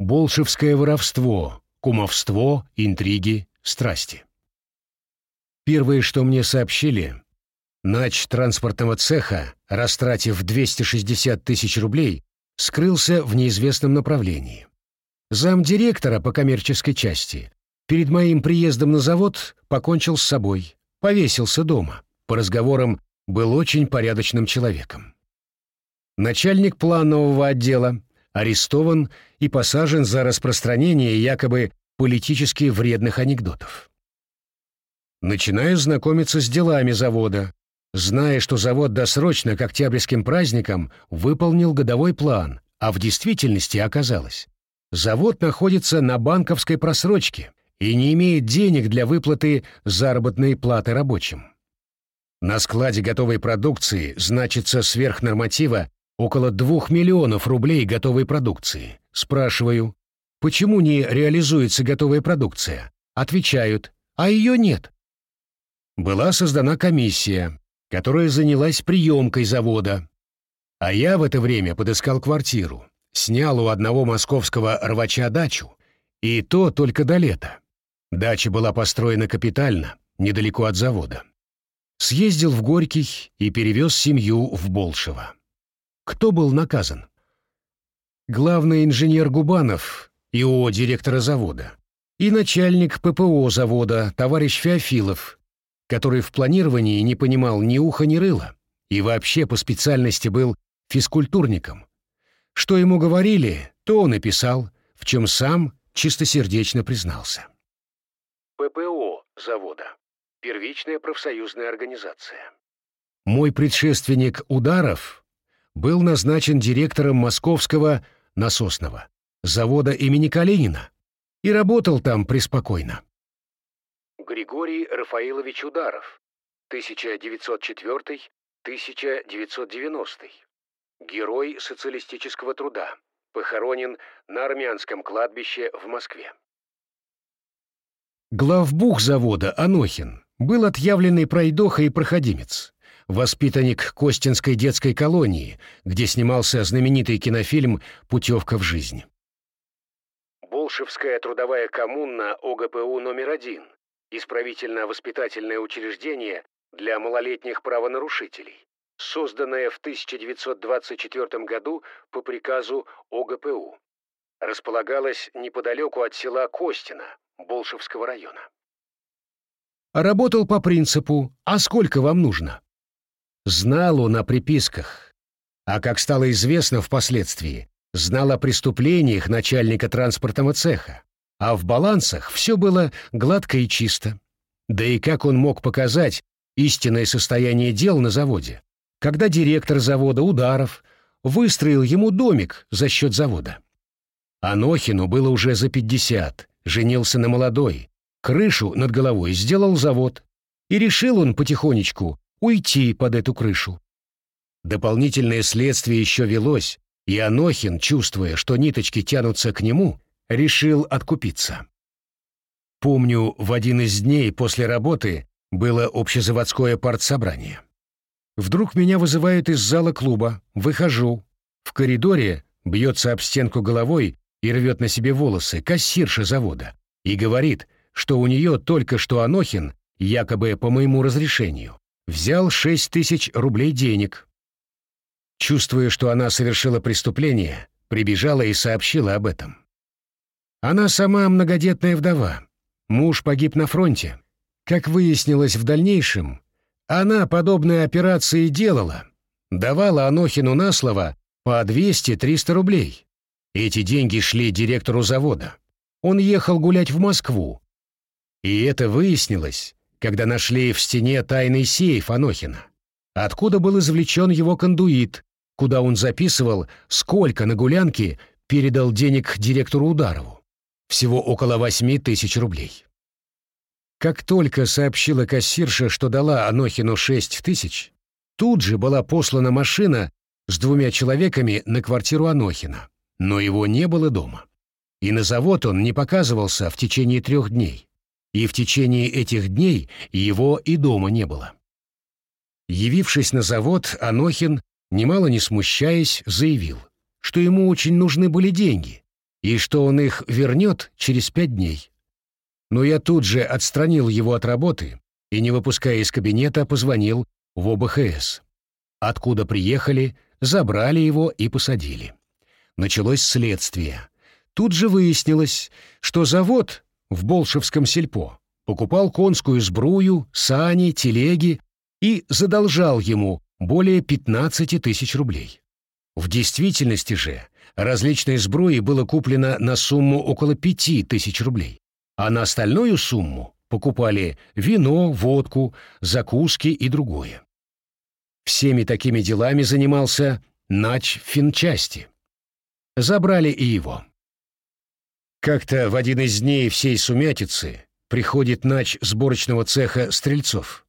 Болшевское воровство, кумовство, интриги, страсти. Первое, что мне сообщили, нач транспортного цеха, растратив 260 тысяч рублей, скрылся в неизвестном направлении. Замдиректора по коммерческой части перед моим приездом на завод покончил с собой, повесился дома. По разговорам был очень порядочным человеком. Начальник планового отдела арестован и посажен за распространение якобы политически вредных анекдотов. Начинаю знакомиться с делами завода, зная, что завод досрочно к октябрьским праздникам выполнил годовой план, а в действительности оказалось, завод находится на банковской просрочке и не имеет денег для выплаты заработной платы рабочим. На складе готовой продукции значится сверхнорматива около двух миллионов рублей готовой продукции. Спрашиваю, почему не реализуется готовая продукция? Отвечают, а ее нет. Была создана комиссия, которая занялась приемкой завода. А я в это время подыскал квартиру, снял у одного московского рвача дачу, и то только до лета. Дача была построена капитально, недалеко от завода съездил в Горький и перевез семью в Болшево. Кто был наказан? Главный инженер Губанов, ИО директора завода, и начальник ППО завода, товарищ Феофилов, который в планировании не понимал ни уха, ни рыла, и вообще по специальности был физкультурником. Что ему говорили, то он и писал, в чем сам чистосердечно признался. ППО завода Первичная профсоюзная организация. Мой предшественник Ударов был назначен директором московского насосного завода имени Калинина и работал там преспокойно. Григорий Рафаилович Ударов, 1904-1990. Герой социалистического труда. Похоронен на армянском кладбище в Москве. Главбух завода Анохин был отъявленный пройдоха и проходимец, воспитанник Костинской детской колонии, где снимался знаменитый кинофильм «Путевка в жизнь». Болшевская трудовая коммуна ОГПУ номер один, исправительно-воспитательное учреждение для малолетних правонарушителей, созданное в 1924 году по приказу ОГПУ. Располагалось неподалеку от села Костина, Болшевского района. Работал по принципу «А сколько вам нужно?». Знал он о приписках, а, как стало известно впоследствии, знал о преступлениях начальника транспортного цеха, а в балансах все было гладко и чисто. Да и как он мог показать истинное состояние дел на заводе, когда директор завода Ударов выстроил ему домик за счет завода? Анохину было уже за пятьдесят, женился на молодой, Крышу над головой сделал завод, и решил он потихонечку уйти под эту крышу. Дополнительное следствие еще велось, и Анохин, чувствуя, что ниточки тянутся к нему, решил откупиться. Помню, в один из дней после работы было общезаводское партсобрание. Вдруг меня вызывают из зала клуба, выхожу. В коридоре бьется об стенку головой и рвет на себе волосы кассирша завода и говорит — что у нее только что Анохин, якобы по моему разрешению, взял шесть тысяч рублей денег. Чувствуя, что она совершила преступление, прибежала и сообщила об этом. Она сама многодетная вдова. Муж погиб на фронте. Как выяснилось в дальнейшем, она подобные операции делала. Давала Анохину на слово по 200-300 рублей. Эти деньги шли директору завода. Он ехал гулять в Москву, и это выяснилось, когда нашли в стене тайный сейф Анохина, откуда был извлечен его кондуит, куда он записывал, сколько на гулянке передал денег директору Ударову. Всего около восьми тысяч рублей. Как только сообщила кассирша, что дала Анохину шесть тысяч, тут же была послана машина с двумя человеками на квартиру Анохина, но его не было дома. И на завод он не показывался в течение трех дней и в течение этих дней его и дома не было. Явившись на завод, Анохин, немало не смущаясь, заявил, что ему очень нужны были деньги, и что он их вернет через пять дней. Но я тут же отстранил его от работы и, не выпуская из кабинета, позвонил в ОБХС. Откуда приехали, забрали его и посадили. Началось следствие. Тут же выяснилось, что завод в Болшевском сельпо покупал конскую сбрую, сани, телеги и задолжал ему более 15 тысяч рублей. В действительности же различной сбруи было куплено на сумму около 5 тысяч рублей, а на остальную сумму покупали вино, водку, закуски и другое. Всеми такими делами занимался нач финчасти. Забрали и его. Как-то в один из дней всей сумятицы приходит нач сборочного цеха Стрельцов,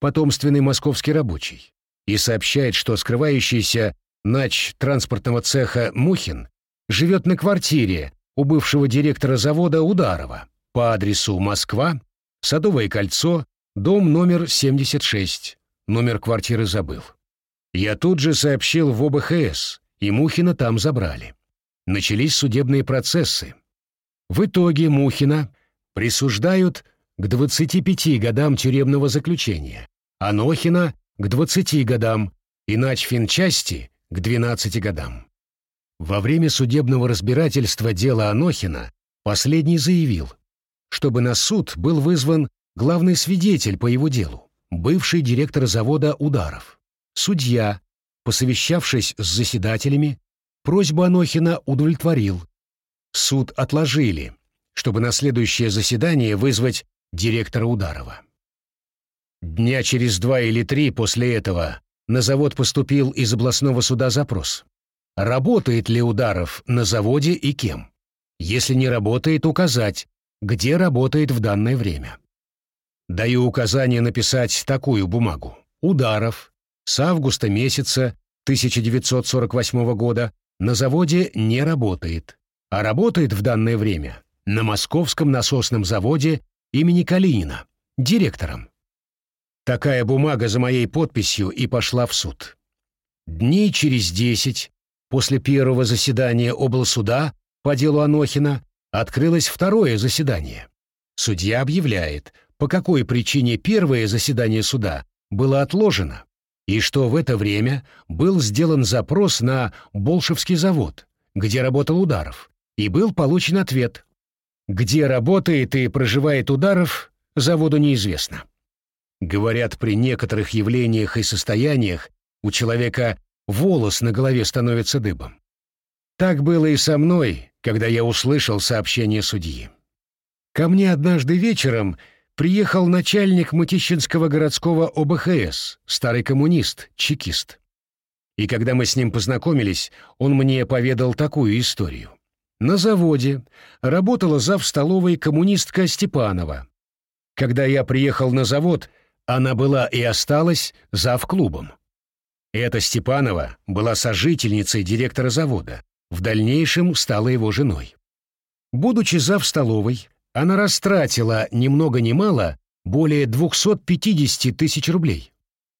потомственный московский рабочий, и сообщает, что скрывающийся нач транспортного цеха Мухин живет на квартире у бывшего директора завода Ударова по адресу Москва, Садовое кольцо, дом номер 76. Номер квартиры забыл. Я тут же сообщил в ОБХС, и Мухина там забрали. Начались судебные процессы. В итоге Мухина присуждают к 25 годам тюремного заключения, а Нохина — к 20 годам, и начфинчасти — к 12 годам. Во время судебного разбирательства дела Анохина последний заявил, чтобы на суд был вызван главный свидетель по его делу, бывший директор завода «Ударов». Судья, посовещавшись с заседателями, просьбу Анохина удовлетворил. Суд отложили, чтобы на следующее заседание вызвать директора Ударова. Дня через два или три после этого на завод поступил из областного суда запрос. Работает ли Ударов на заводе и кем? Если не работает, указать, где работает в данное время. Даю указание написать такую бумагу. Ударов с августа месяца 1948 года на заводе не работает, а работает в данное время на Московском насосном заводе имени Калинина, директором. Такая бумага за моей подписью и пошла в суд. Дней через десять после первого заседания облсуда по делу Анохина открылось второе заседание. Судья объявляет, по какой причине первое заседание суда было отложено, и что в это время был сделан запрос на Болшевский завод, где работал Ударов, и был получен ответ. Где работает и проживает Ударов, заводу неизвестно. Говорят, при некоторых явлениях и состояниях у человека волос на голове становится дыбом. Так было и со мной, когда я услышал сообщение судьи. Ко мне однажды вечером приехал начальник Мытищинского городского ОБХС, старый коммунист, чекист. И когда мы с ним познакомились, он мне поведал такую историю. На заводе работала зав столовой коммунистка Степанова. Когда я приехал на завод, она была и осталась зав клубом. Эта Степанова была сожительницей директора завода, в дальнейшем стала его женой. Будучи зав столовой, она растратила ни много ни мало более 250 тысяч рублей.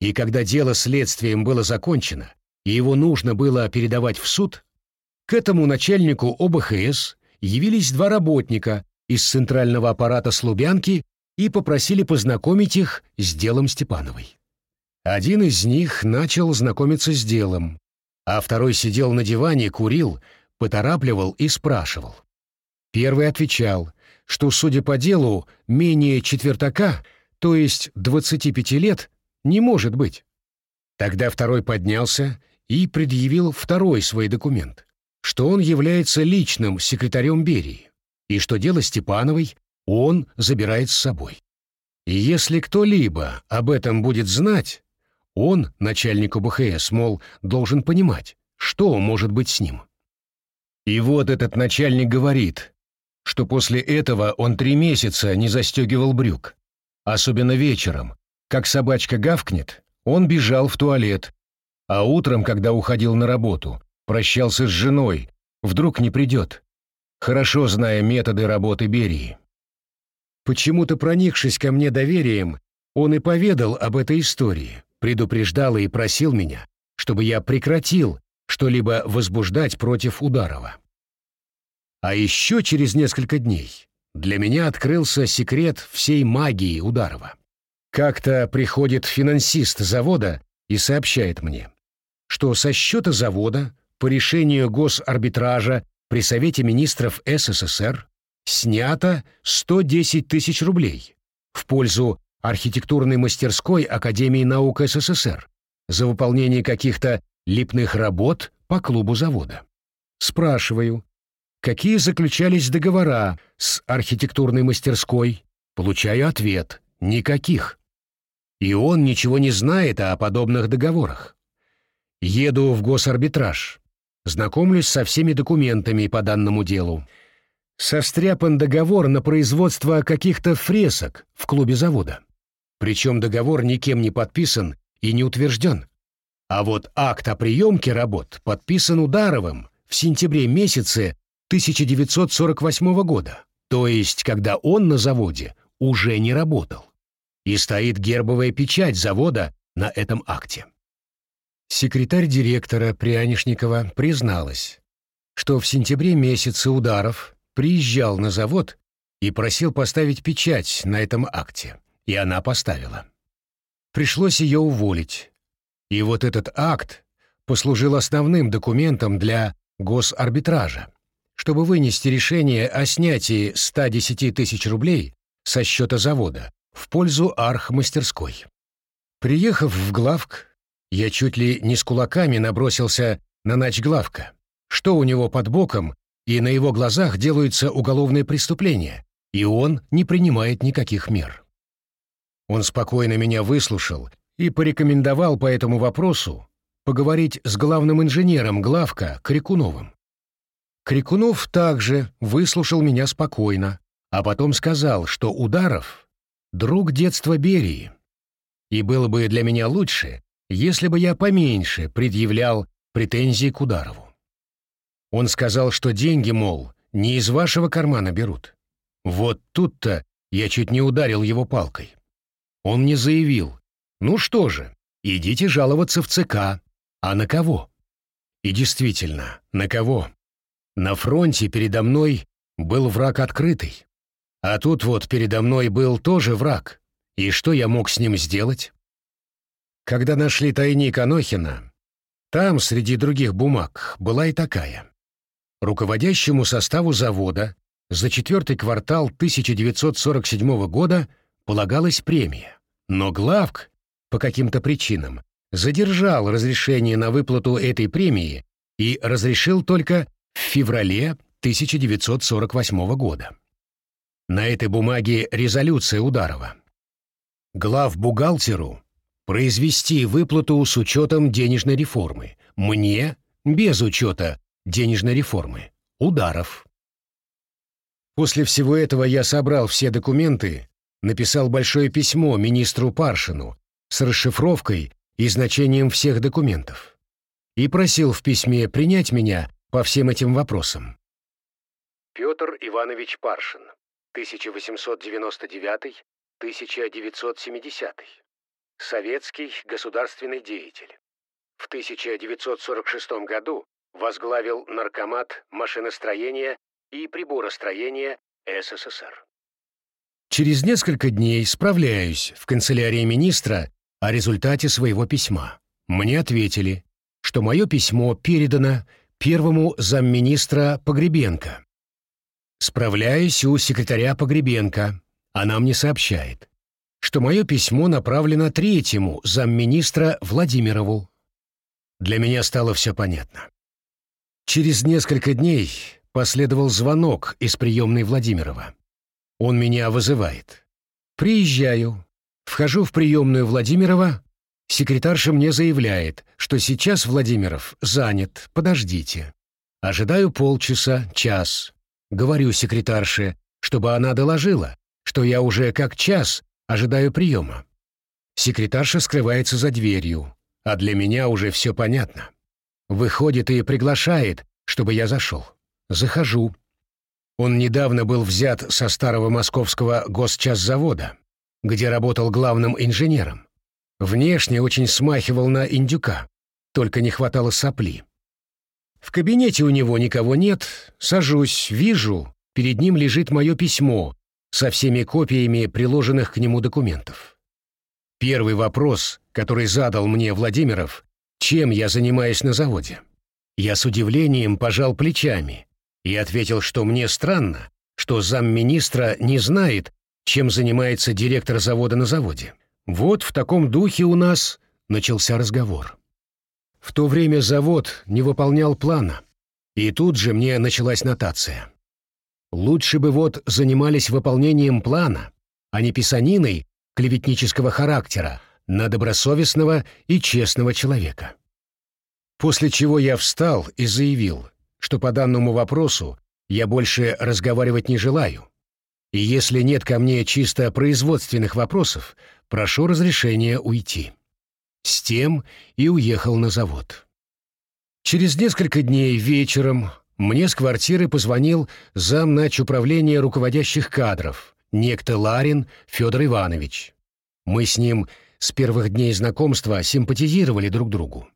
И когда дело следствием было закончено, и его нужно было передавать в суд, к этому начальнику ОБХС явились два работника из центрального аппарата Слубянки и попросили познакомить их с делом Степановой. Один из них начал знакомиться с делом, а второй сидел на диване, курил, поторапливал и спрашивал. Первый отвечал, что, судя по делу, менее четвертака, то есть 25 лет, не может быть. Тогда второй поднялся и предъявил второй свой документ, что он является личным секретарем Берии и что дело Степановой он забирает с собой. И если кто-либо об этом будет знать, он, начальник УБХС, мол, должен понимать, что может быть с ним. И вот этот начальник говорит, что после этого он три месяца не застегивал брюк. Особенно вечером. Как собачка гавкнет, он бежал в туалет. А утром, когда уходил на работу, прощался с женой, вдруг не придет. Хорошо зная методы работы Берии. Почему-то проникшись ко мне доверием, он и поведал об этой истории, предупреждал и просил меня, чтобы я прекратил что-либо возбуждать против Ударова. А еще через несколько дней для меня открылся секрет всей магии Ударова. Как-то приходит финансист завода и сообщает мне, что со счета завода по решению госарбитража при Совете министров СССР снято 110 тысяч рублей в пользу архитектурной мастерской Академии наук СССР за выполнение каких-то липных работ по клубу завода. Спрашиваю, какие заключались договора с архитектурной мастерской? Получаю ответ – никаких. И он ничего не знает о подобных договорах. Еду в госарбитраж, знакомлюсь со всеми документами по данному делу. Состряпан договор на производство каких-то фресок в клубе завода. Причем договор никем не подписан и не утвержден. А вот акт о приемке работ подписан Ударовым в сентябре месяце 1948 года, то есть когда он на заводе уже не работал. И стоит гербовая печать завода на этом акте. Секретарь директора Прянишникова призналась, что в сентябре месяце Ударов приезжал на завод и просил поставить печать на этом акте, и она поставила. Пришлось ее уволить, и вот этот акт послужил основным документом для госарбитража, чтобы вынести решение о снятии 110 тысяч рублей со счета завода в пользу архмастерской. Приехав в главк, я чуть ли не с кулаками набросился на начглавка, что у него под боком, и на его глазах делаются уголовные преступления, и он не принимает никаких мер. Он спокойно меня выслушал и порекомендовал по этому вопросу поговорить с главным инженером главка Крикуновым. Крикунов также выслушал меня спокойно, а потом сказал, что Ударов — друг детства Берии, и было бы для меня лучше, если бы я поменьше предъявлял претензии к Ударову. Он сказал, что деньги, мол, не из вашего кармана берут. Вот тут-то я чуть не ударил его палкой. Он мне заявил, ну что же, идите жаловаться в ЦК. А на кого? И действительно, на кого? На фронте передо мной был враг открытый. А тут вот передо мной был тоже враг. И что я мог с ним сделать? Когда нашли тайник Анохина, там, среди других бумаг, была и такая. Руководящему составу завода за четвертый квартал 1947 года полагалась премия. Но главк по каким-то причинам задержал разрешение на выплату этой премии и разрешил только в феврале 1948 года. На этой бумаге резолюция Ударова. Глав бухгалтеру произвести выплату с учетом денежной реформы, мне без учета денежной реформы, Ударов. После всего этого я собрал все документы, написал большое письмо министру Паршину с расшифровкой и значением всех документов и просил в письме принять меня по всем этим вопросам. Петр Иванович Паршин, 1899-1970. Советский государственный деятель. В 1946 году возглавил Наркомат машиностроения и приборостроения СССР. Через несколько дней справляюсь в канцелярии министра о результате своего письма. Мне ответили, что мое письмо передано первому замминистра Погребенко. Справляюсь у секретаря Погребенко. Она мне сообщает, что мое письмо направлено третьему замминистра Владимирову. Для меня стало все понятно. Через несколько дней последовал звонок из приемной Владимирова. Он меня вызывает. Приезжаю, Вхожу в приемную Владимирова. Секретарша мне заявляет, что сейчас Владимиров занят, подождите. Ожидаю полчаса, час. Говорю секретарше, чтобы она доложила, что я уже как час ожидаю приема. Секретарша скрывается за дверью, а для меня уже все понятно. Выходит и приглашает, чтобы я зашел. Захожу. Он недавно был взят со старого московского госчасзавода где работал главным инженером. Внешне очень смахивал на индюка, только не хватало сопли. В кабинете у него никого нет, сажусь, вижу, перед ним лежит мое письмо со всеми копиями приложенных к нему документов. Первый вопрос, который задал мне Владимиров, чем я занимаюсь на заводе. Я с удивлением пожал плечами и ответил, что мне странно, что замминистра не знает, чем занимается директор завода на заводе. Вот в таком духе у нас начался разговор. В то время завод не выполнял плана, и тут же мне началась нотация. Лучше бы вот занимались выполнением плана, а не писаниной клеветнического характера на добросовестного и честного человека. После чего я встал и заявил, что по данному вопросу я больше разговаривать не желаю, и если нет ко мне чисто производственных вопросов, прошу разрешения уйти. С тем и уехал на завод. Через несколько дней вечером мне с квартиры позвонил замнач управления руководящих кадров, некто Ларин Федор Иванович. Мы с ним с первых дней знакомства симпатизировали друг другу.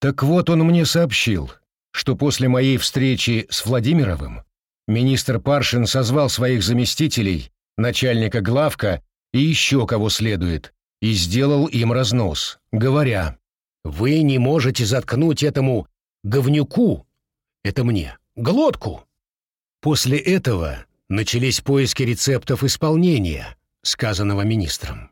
Так вот он мне сообщил, что после моей встречи с Владимировым министр Паршин созвал своих заместителей, начальника главка и еще кого следует, и сделал им разнос, говоря, «Вы не можете заткнуть этому говнюку, это мне, глотку». После этого начались поиски рецептов исполнения, сказанного министром.